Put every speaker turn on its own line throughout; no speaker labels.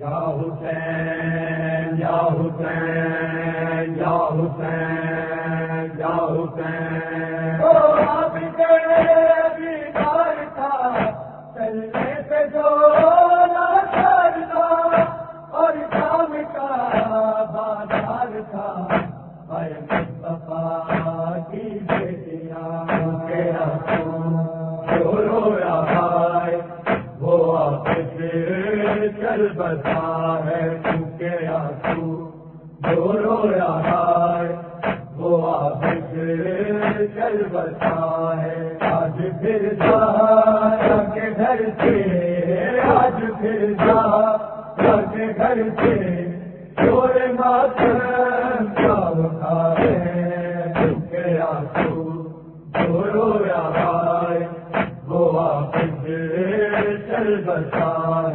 یا حسین یا حسین یا حسین یا حسین آپ کے تھا چلنے سے جو سے چل بسا ہے کیونکہ آنسو جو رویا ہے، وہ آپ چل بسا ہے۔ آج پھر جا کے گھر سے۔ آج پھر جا کے گھر سے۔ چور ماتم سب آنسو جو ہے، وہ آپ چل بسا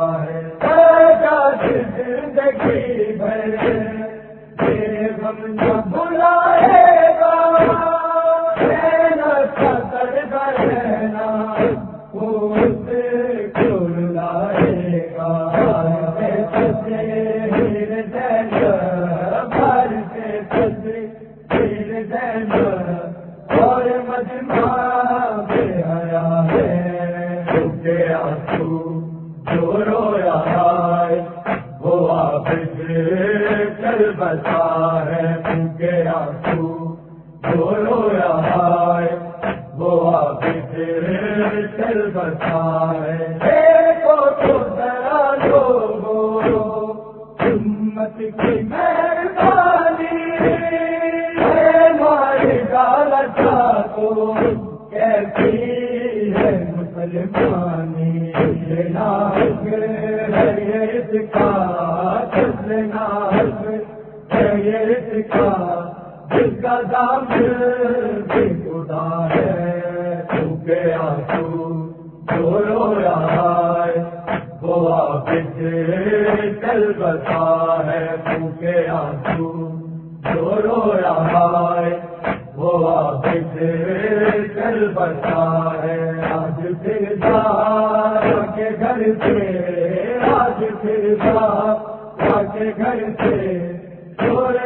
ہے زندگی بھر غم بلائے گا مجمع ہے۔ کیونکہ آنسو جو ہے وہ چل ہے آنسو جو ہے وہ ہے تو ذرا لوگو ہمت کی مہربانی گالا کیسی ہے مسلمانی ناگ ہے کا ناگ ہے کا جس کا دام بھی خدا ہے کیونکہ آنسو جو رویا ہے، وہ آپ سے چل بسا ہے۔ کیونکہ آنسو جو ہے، وہ آپ سے چل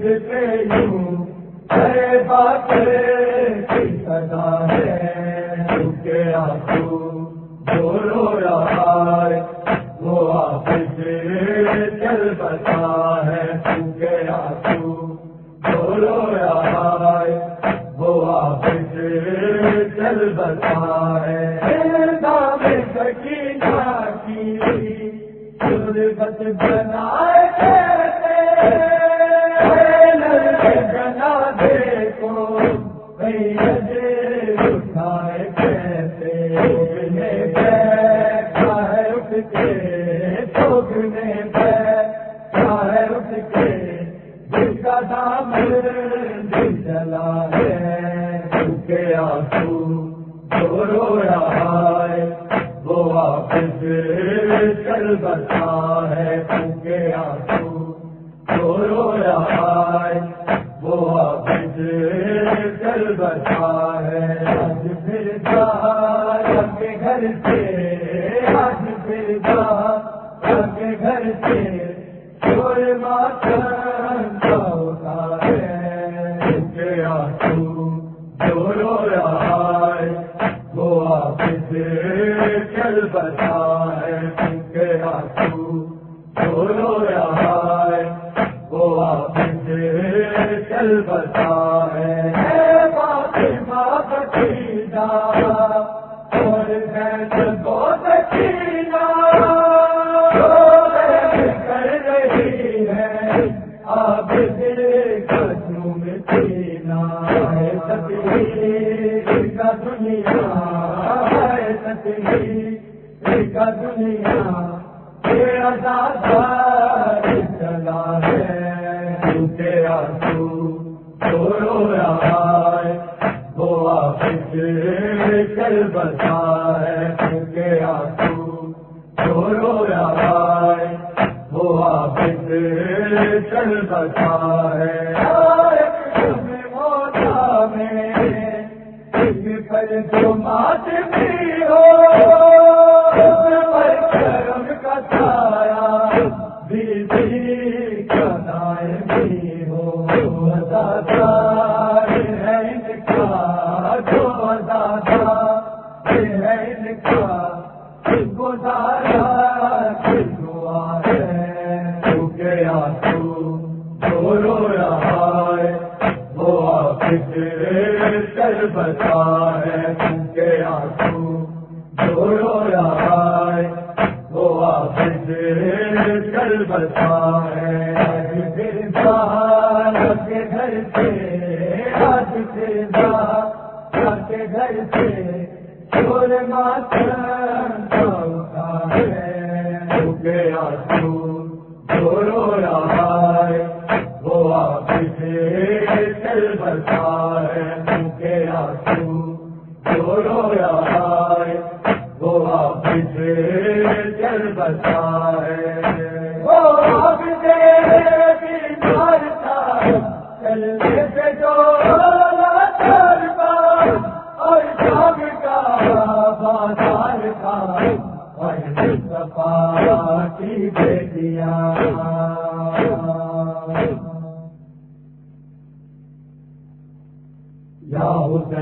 پہ یوں بات کی ہے۔ آنسو جو رو رہا ہے وہ چل بسا ہے کیونکہ آنسو جو رو رہا ہے وہ سے چل ہے دام سکینہ کی بنا کے ٹوکنے کے جس کا دام دل چلا ہے کیونکہ آنسو جو رو رہا ہے، وہ چل بسا ہے۔ کیونکہ آنسو جو رو رہا ہے، وہ چل بسا ہے۔ آج پھر جا کے گھر سے، آج پھر جا۔ کے گھر سے چور ماتم ہوتا ہے۔ کیونکہ آنسو جو رو رہا ہے، وہ آپ چل بسا ہے۔ کیونکہ آنسو جو رو رہا ہے، وہ آپ چل بسا ہے۔ بات بات اور بہت اچھی دنیا دنیا چلا ہے تیرا تو رو رہا ہے گوا فکر کر بتا ہے تیرا ہے۔ بتا ہے۔ کے آنسو جو رو رہا ہے وہ واپس چل بتا ہے۔ کے گھر سے، آج سے کے گھر سے چھوڑ ماتم ہے تو گیا تو جو رہا ہے وہ واپس چل بتا ہے۔ تم کے آنسو جو رہا ہے وہ واپس چل بسا ہے۔ وہ واپس چلنے سے جو اور شام کا بازار کا اور سپا کی بیٹیاں